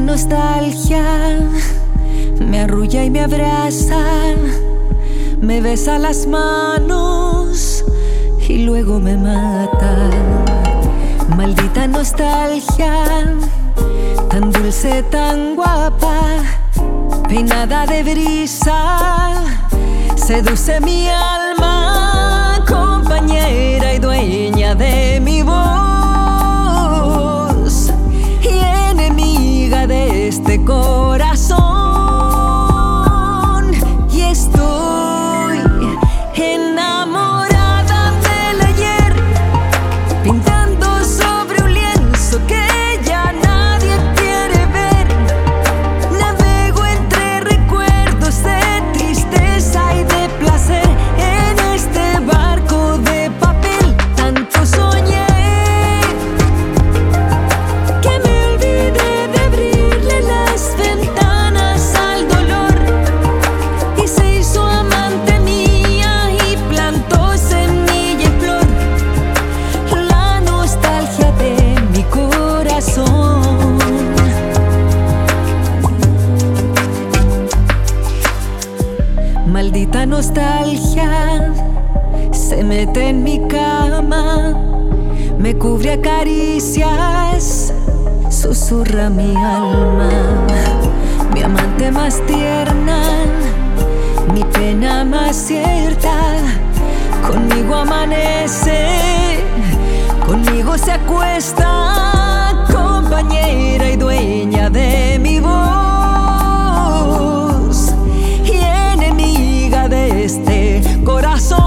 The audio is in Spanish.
nostalgia me arrulla y me abraza, me besa las manos y luego me mata. Maldita nostalgia, tan dulce, tan guapa, peinada de brisa, seduce mi alma, compañera y dueña de mi voz Maldita nostalgia se mete en mi cama, me cubre a caricias, susurra mi alma, mi amante más tierna, mi pena más cierta, conmigo amanece, conmigo se acuesta, compañera y dueña de mi voz corazón.